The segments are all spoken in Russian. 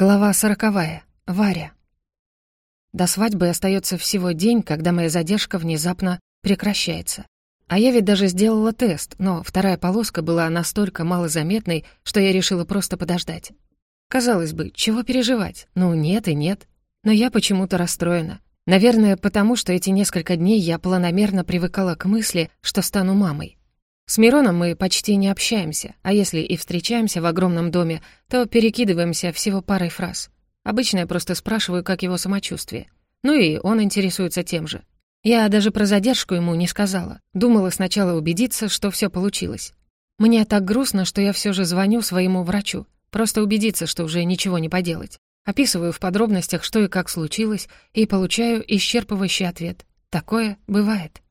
Глава сороковая. Варя. До свадьбы остается всего день, когда моя задержка внезапно прекращается. А я ведь даже сделала тест, но вторая полоска была настолько малозаметной, что я решила просто подождать. Казалось бы, чего переживать? Ну, нет и нет. Но я почему-то расстроена. Наверное, потому что эти несколько дней я планомерно привыкала к мысли, что стану мамой. С Мироном мы почти не общаемся, а если и встречаемся в огромном доме, то перекидываемся всего парой фраз. Обычно я просто спрашиваю, как его самочувствие. Ну и он интересуется тем же. Я даже про задержку ему не сказала. Думала сначала убедиться, что все получилось. Мне так грустно, что я все же звоню своему врачу. Просто убедиться, что уже ничего не поделать. Описываю в подробностях, что и как случилось, и получаю исчерпывающий ответ. Такое бывает.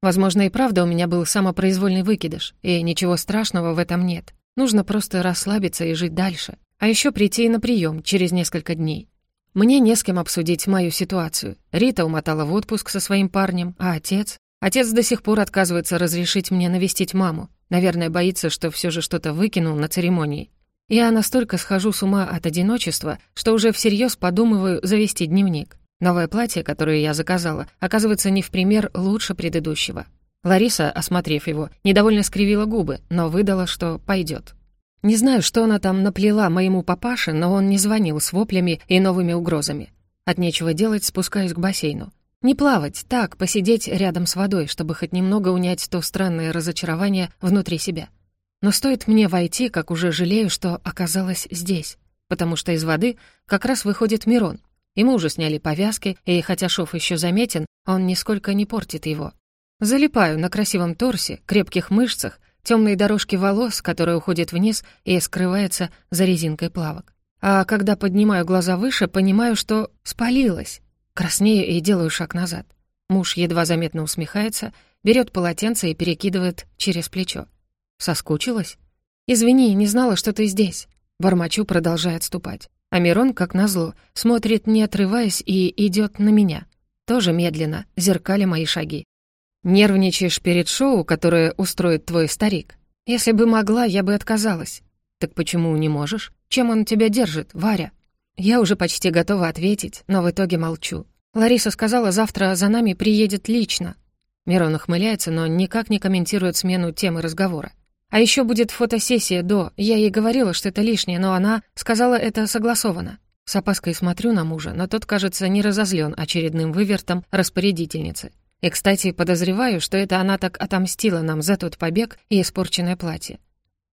Возможно, и правда у меня был самопроизвольный выкидыш, и ничего страшного в этом нет. Нужно просто расслабиться и жить дальше. А еще прийти на прием через несколько дней. Мне не с кем обсудить мою ситуацию. Рита умотала в отпуск со своим парнем, а отец? Отец до сих пор отказывается разрешить мне навестить маму. Наверное, боится, что все же что-то выкинул на церемонии. Я настолько схожу с ума от одиночества, что уже всерьез подумываю завести дневник. Новое платье, которое я заказала, оказывается не в пример лучше предыдущего. Лариса, осмотрев его, недовольно скривила губы, но выдала, что пойдет. Не знаю, что она там наплела моему папаше, но он не звонил с воплями и новыми угрозами. От нечего делать спускаюсь к бассейну. Не плавать, так, посидеть рядом с водой, чтобы хоть немного унять то странное разочарование внутри себя. Но стоит мне войти, как уже жалею, что оказалась здесь, потому что из воды как раз выходит Мирон, Ему уже сняли повязки, и хотя шов еще заметен, он нисколько не портит его. Залипаю на красивом торсе, крепких мышцах, темной дорожке волос, которая уходит вниз и скрывается за резинкой плавок. А когда поднимаю глаза выше, понимаю, что спалилась. Краснею и делаю шаг назад. Муж едва заметно усмехается, берет полотенце и перекидывает через плечо. Соскучилась? «Извини, не знала, что ты здесь». Бормочу, продолжая отступать. А Мирон, как назло, смотрит, не отрываясь, и идет на меня. Тоже медленно, зеркали мои шаги. «Нервничаешь перед шоу, которое устроит твой старик? Если бы могла, я бы отказалась. Так почему не можешь? Чем он тебя держит, Варя?» Я уже почти готова ответить, но в итоге молчу. Лариса сказала, завтра за нами приедет лично. Мирон ухмыляется, но никак не комментирует смену темы разговора. А еще будет фотосессия до. Я ей говорила, что это лишнее, но она сказала, это согласовано. С опаской смотрю на мужа, но тот, кажется, не разозлен очередным вывертом распорядительницы. И, кстати, подозреваю, что это она так отомстила нам за тот побег и испорченное платье.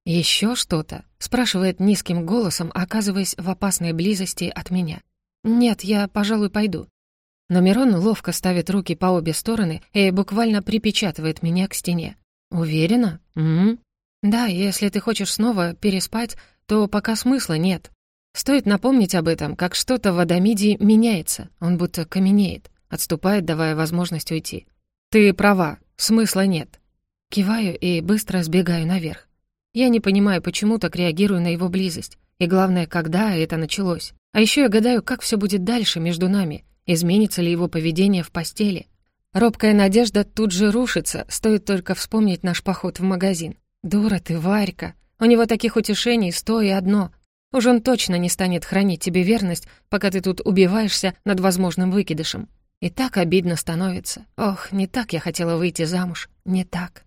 «Еще что-то?» — спрашивает низким голосом, оказываясь в опасной близости от меня. «Нет, я, пожалуй, пойду». Но Мирон ловко ставит руки по обе стороны и буквально припечатывает меня к стене. «Уверена? М, да, если ты хочешь снова переспать, то пока смысла нет. Стоит напомнить об этом, как что-то в Адамиде меняется, он будто каменеет, отступает, давая возможность уйти. Ты права, смысла нет. Киваю и быстро сбегаю наверх. Я не понимаю, почему так реагирую на его близость. И главное, когда это началось. А еще я гадаю, как все будет дальше между нами. Изменится ли его поведение в постели. Робкая надежда тут же рушится, стоит только вспомнить наш поход в магазин. «Дура ты, Варька! У него таких утешений сто и одно. Уж он точно не станет хранить тебе верность, пока ты тут убиваешься над возможным выкидышем. И так обидно становится. Ох, не так я хотела выйти замуж, не так».